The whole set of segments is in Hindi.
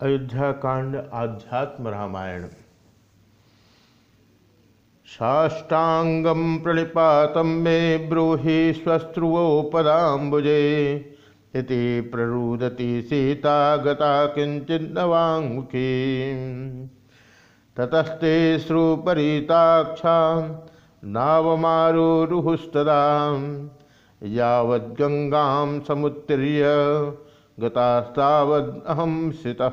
अयोध्या कांड आध्यात्म रामायण। साष्टांगम प्रणिपात मे ब्रूहि स्वस्त्रुवोपदाबुजे इति प्ररुदति सीता गता किंचिन्नवाङ्मुखी ततस्ते श्रुपरीताक्षा नावमारुरुहुस्तदा। यावद्गङ्गां समुत्तीर्य गतास्तावद अहम स्थितः।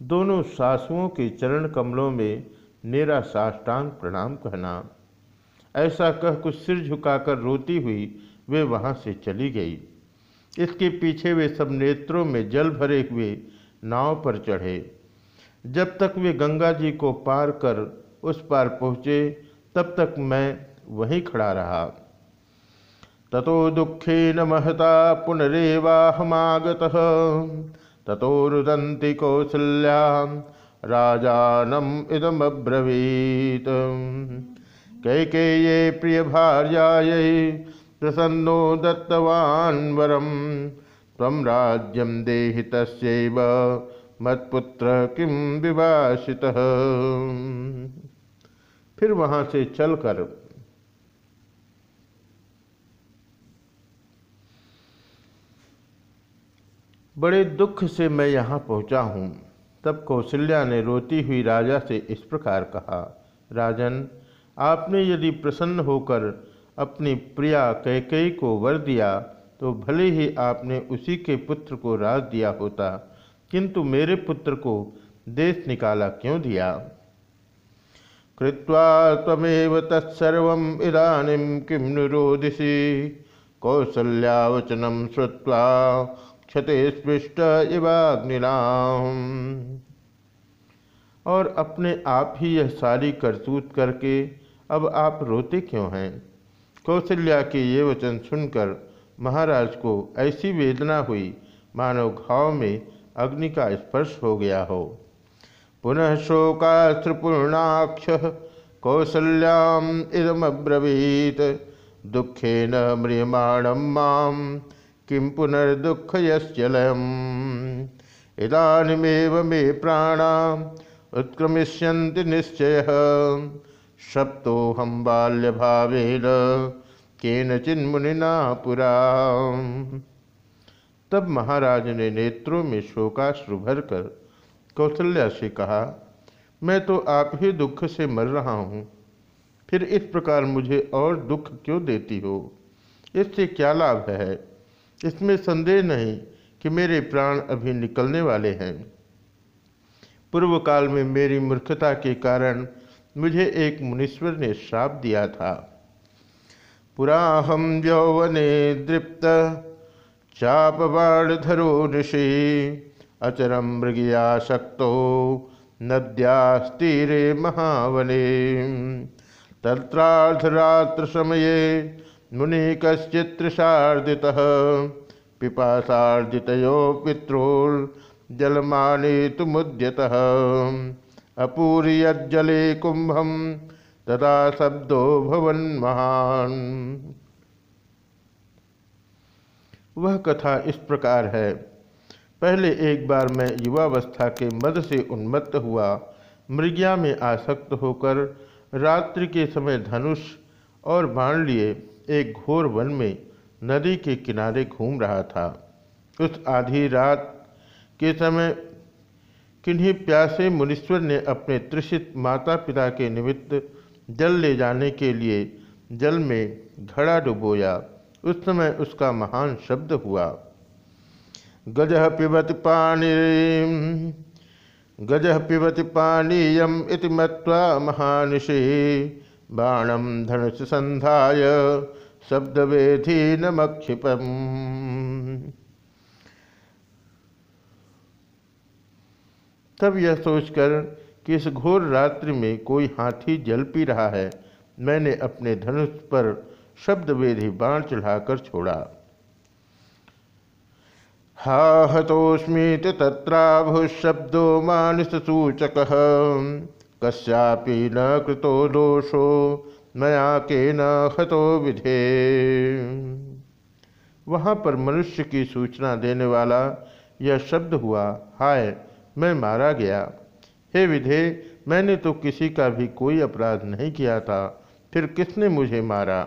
दोनों सासुओं के चरण कमलों में मेरा साष्टांग प्रणाम कहना, ऐसा कह कुछ सिर झुकाकर रोती हुई वे वहाँ से चली गई। इसके पीछे वे सब नेत्रों में जल भरे हुए नाव पर चढ़े। जब तक वे गंगा जी को पार कर उस पार पहुँचे, तब तक मैं वहीं खड़ा रहा। ततो दुखेन महता पुनरेवाहमागत। ततो रुदंती कौसल्या, राजानम इदमब्रवीत। कैकेये प्रिय भार्यायै प्रसन्नो दत्तवान् वरम तम राज्यम देहि मत्पुत्र किम विभाषितः। फिर वहाँ से चलकर बड़े दुख से मैं यहाँ पहुँचा हूँ। तब कौशल्या ने रोती हुई राजा से इस प्रकार कहा, राजन, आपने यदि प्रसन्न होकर अपनी प्रिया कैकई को वर दिया तो भले ही आपने उसी के पुत्र को राज दिया होता, किंतु मेरे पुत्र को देश निकाला क्यों दिया? कृत्वा तमेव तत्सर्व इदानीं किं निरोदिषि कौसल्यावचनम श्रुवा क्षते स्पृष्ट इवाग्निलाम। और अपने आप ही यह सारी करतूत करके अब आप रोते क्यों हैं? कौशल्या के ये वचन सुनकर महाराज को ऐसी वेदना हुई, मानव घाव में अग्नि का स्पर्श हो गया हो। पुनः शोकाश्रुपूर्णाक्ष कौसल्याम इदमब्रवीत। न म्रियमाणम माम किं पुनर्दुख यश्चलयम् इदानीमेव मे प्राणा उत्क्रमिष्यन्ति निश्चयः। सप्तोऽहं बाल्यभावेन केनचिन्मुनिना पुरा। तब महाराज ने नेत्रों में शोकाश्रु भरकर कौशल्या से कहा, मैं तो आप ही दुख से मर रहा हूँ। फिर इस प्रकार मुझे और दुख क्यों देती हो? इससे क्या लाभ है? इसमें संदेह नहीं कि मेरे प्राण अभी निकलने वाले हैं। पूर्व काल में मेरी मूर्खता के कारण मुझे एक मुनीश्वर ने श्राप दिया था। पुराहम यौवने दृप्त चापबाणधरो ऋषि अचरम मृगया शक्तो नद्यास्तीरे महावने। तत्रार्धरात्र समये मुनि कश्चित्रशार्दितः पिपाशार्जितयो पित्रोर्जलमानेतुमुद्यतः अपूर्यज्जले कुंभम तदा शब्दो भवन महान वह कथा इस प्रकार है। पहले एक बार मैं युवावस्था के मद से उन्मत्त हुआ। मृग्या में आसक्त होकर रात्रि के समय धनुष और बाण लिए। एक घोर वन में नदी के किनारे घूम रहा था। उस आधी रात के समय किन्हीं प्यासे मुनीश्वर ने अपने त्रिषित माता पिता के निमित्त जल ले जाने के लिए जल में घड़ा डुबोया। उस समय उसका महान शब्द हुआ। गज पिबत पानी गज पिबत पानीयम इति मत्वा महानिषि बाणम धनुष संध्याय शब्दवेधी नमक्षिपम तब यह सोचकर कि इस घोर रात्रि में कोई हाथी जल पी रहा है, मैंने अपने धनुष पर शब्द शब्दवेधी बाण चढ़ाकर छोड़ा। हा हतोस्मीत तत्राभुशब्दो मानस सूचक कस्यापि न कृतो दोषो मया के न हतो विधे। वहाँ पर मनुष्य की सूचना देने वाला यह शब्द हुआ, हाय, मैं मारा गया। हे विधे, मैंने तो किसी का भी कोई अपराध नहीं किया था, फिर किसने मुझे मारा?